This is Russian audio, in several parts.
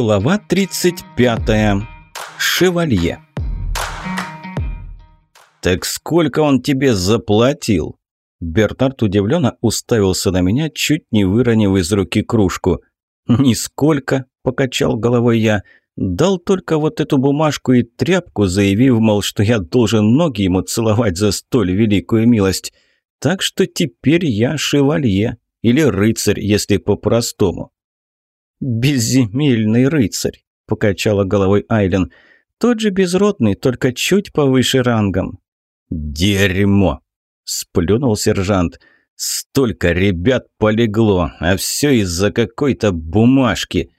Глава 35. Шевалье. «Так сколько он тебе заплатил?» Бернард удивленно уставился на меня, чуть не выронив из руки кружку. «Нисколько», – покачал головой я. «Дал только вот эту бумажку и тряпку, заявив, мол, что я должен ноги ему целовать за столь великую милость. Так что теперь я шевалье, или рыцарь, если по-простому». «Безземельный рыцарь», – покачала головой Айлен. «Тот же безродный, только чуть повыше рангом». «Дерьмо!» – сплюнул сержант. «Столько ребят полегло, а все из-за какой-то бумажки».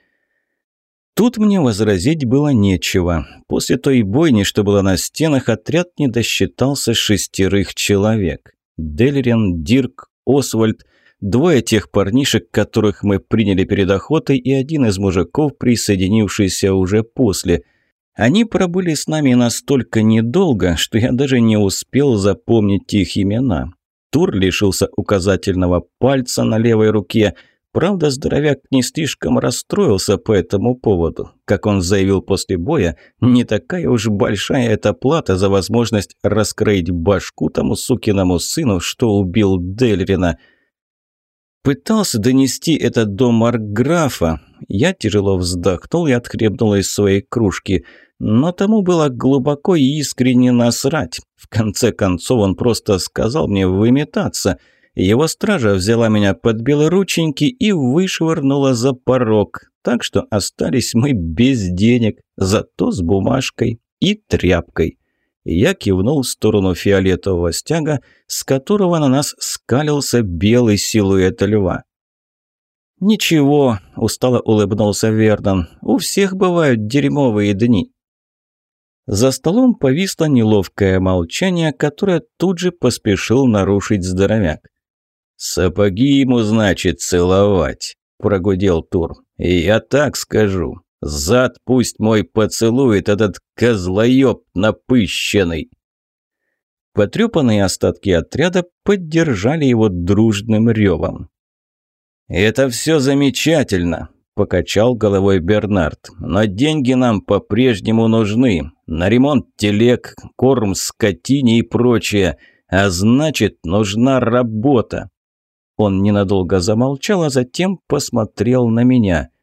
Тут мне возразить было нечего. После той бойни, что была на стенах, отряд не досчитался шестерых человек. Делерин, Дирк, Освальд – Двое тех парнишек, которых мы приняли перед охотой, и один из мужиков, присоединившийся уже после. Они пробыли с нами настолько недолго, что я даже не успел запомнить их имена. Тур лишился указательного пальца на левой руке. Правда, здоровяк не слишком расстроился по этому поводу. Как он заявил после боя, не такая уж большая эта плата за возможность раскроить башку тому сукиному сыну, что убил Дельрина – Пытался донести это до Марграфа. Я тяжело вздохнул и отхлебнул из своей кружки. Но тому было глубоко и искренне насрать. В конце концов он просто сказал мне выметаться. Его стража взяла меня под белорученьки и вышвырнула за порог. Так что остались мы без денег, зато с бумажкой и тряпкой. Я кивнул в сторону фиолетового стяга, с которого на нас скалился белый силуэт льва. «Ничего», – устало улыбнулся Вердон, – «у всех бывают дерьмовые дни». За столом повисло неловкое молчание, которое тут же поспешил нарушить здоровяк. «Сапоги ему, значит, целовать», – прогудел Тур. «И я так скажу. Зад пусть мой поцелует этот козлоеб напыщенный. Потрепанные остатки отряда поддержали его дружным ревом. «Это все замечательно», – покачал головой Бернард. «Но деньги нам по-прежнему нужны. На ремонт телег, корм скотине и прочее. А значит, нужна работа». Он ненадолго замолчал, а затем посмотрел на меня –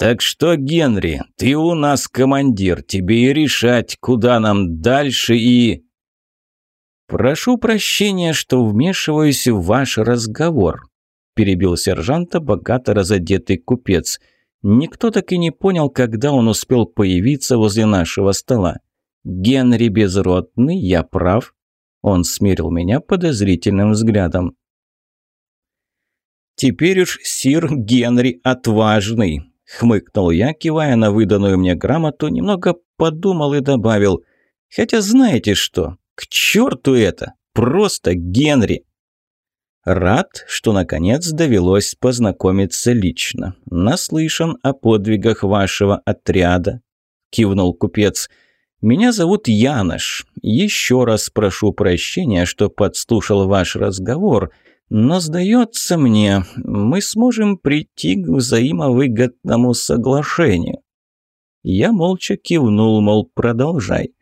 «Так что, Генри, ты у нас командир, тебе и решать, куда нам дальше и...» «Прошу прощения, что вмешиваюсь в ваш разговор», – перебил сержанта богато разодетый купец. Никто так и не понял, когда он успел появиться возле нашего стола. «Генри безродный, я прав?» Он смерил меня подозрительным взглядом. «Теперь уж сир Генри отважный», Хмыкнул я, кивая на выданную мне грамоту, немного подумал и добавил. «Хотя знаете что? К черту это! Просто Генри!» «Рад, что наконец довелось познакомиться лично. Наслышан о подвигах вашего отряда», – кивнул купец. «Меня зовут Янош. Еще раз прошу прощения, что подслушал ваш разговор». Но, сдается мне, мы сможем прийти к взаимовыгодному соглашению. Я молча кивнул, мол, продолжай.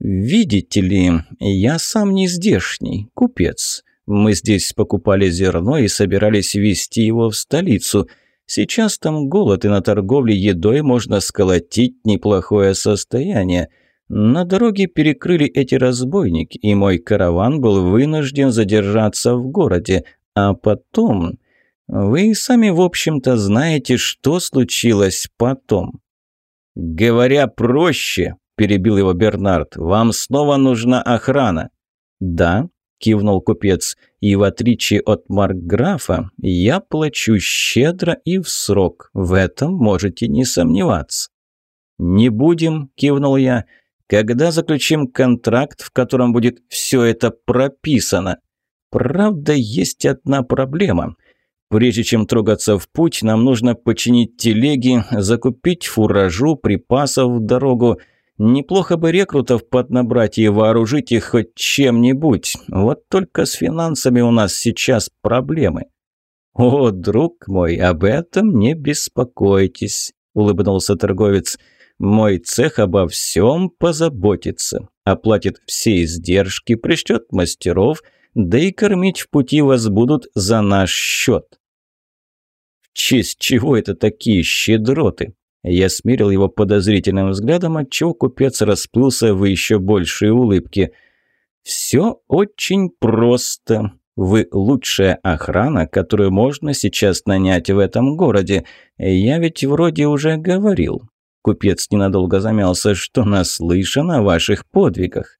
«Видите ли, я сам не здешний, купец. Мы здесь покупали зерно и собирались везти его в столицу. Сейчас там голод, и на торговле едой можно сколотить неплохое состояние. На дороге перекрыли эти разбойники, и мой караван был вынужден задержаться в городе. А потом... Вы сами, в общем-то, знаете, что случилось потом. «Говоря проще», – перебил его Бернард, – «вам снова нужна охрана». «Да», – кивнул купец, – «и в отличие от Маркграфа, я плачу щедро и в срок, в этом можете не сомневаться». «Не будем», – кивнул я, – когда заключим контракт, в котором будет все это прописано? Правда, есть одна проблема. Прежде чем трогаться в путь, нам нужно починить телеги, закупить фуражу, припасов в дорогу. Неплохо бы рекрутов поднабрать и вооружить их хоть чем-нибудь. Вот только с финансами у нас сейчас проблемы. «О, друг мой, об этом не беспокойтесь», – улыбнулся торговец. «Мой цех обо всем позаботится, оплатит все издержки, пришлет мастеров, да и кормить в пути вас будут за наш счет». «В честь чего это такие щедроты?» Я смирил его подозрительным взглядом, отчего купец расплылся в еще большей улыбке. «Все очень просто. Вы лучшая охрана, которую можно сейчас нанять в этом городе. Я ведь вроде уже говорил». Купец ненадолго замялся, что наслышан о ваших подвигах.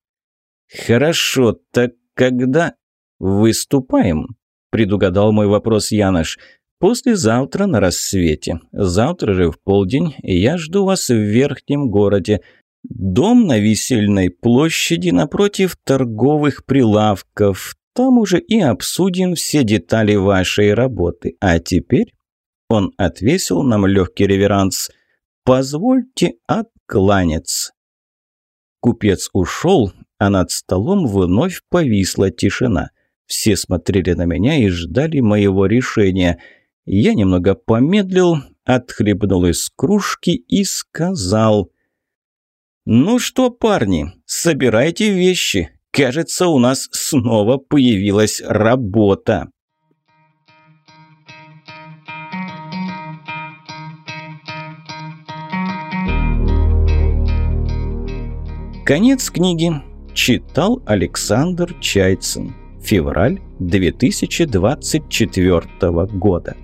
«Хорошо, так когда выступаем?» – предугадал мой вопрос Янош. «Послезавтра на рассвете. Завтра же в полдень я жду вас в верхнем городе. Дом на висельной площади напротив торговых прилавков. Там уже и обсудим все детали вашей работы. А теперь...» Он отвесил нам легкий реверанс. «Позвольте откланяться». Купец ушел, а над столом вновь повисла тишина. Все смотрели на меня и ждали моего решения – я немного помедлил, отхлебнул из кружки и сказал... «Ну что, парни, собирайте вещи. Кажется, у нас снова появилась работа». Конец книги. Читал Александр Чайцин. Февраль 2024 года.